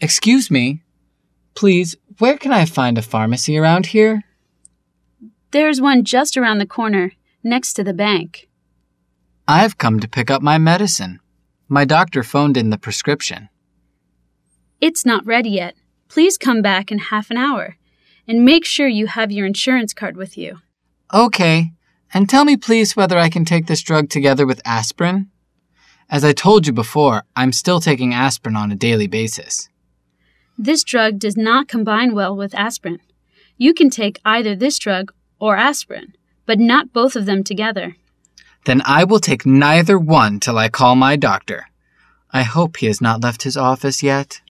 Excuse me. Please, where can I find a pharmacy around here? There's one just around the corner, next to the bank. I've come to pick up my medicine. My doctor phoned in the prescription. It's not ready yet. Please come back in half an hour. And make sure you have your insurance card with you. Okay. And tell me, please, whether I can take this drug together with aspirin? As I told you before, I'm still taking aspirin on a daily basis. This drug does not combine well with aspirin. You can take either this drug or aspirin, but not both of them together. Then I will take neither one till I call my doctor. I hope he has not left his office yet.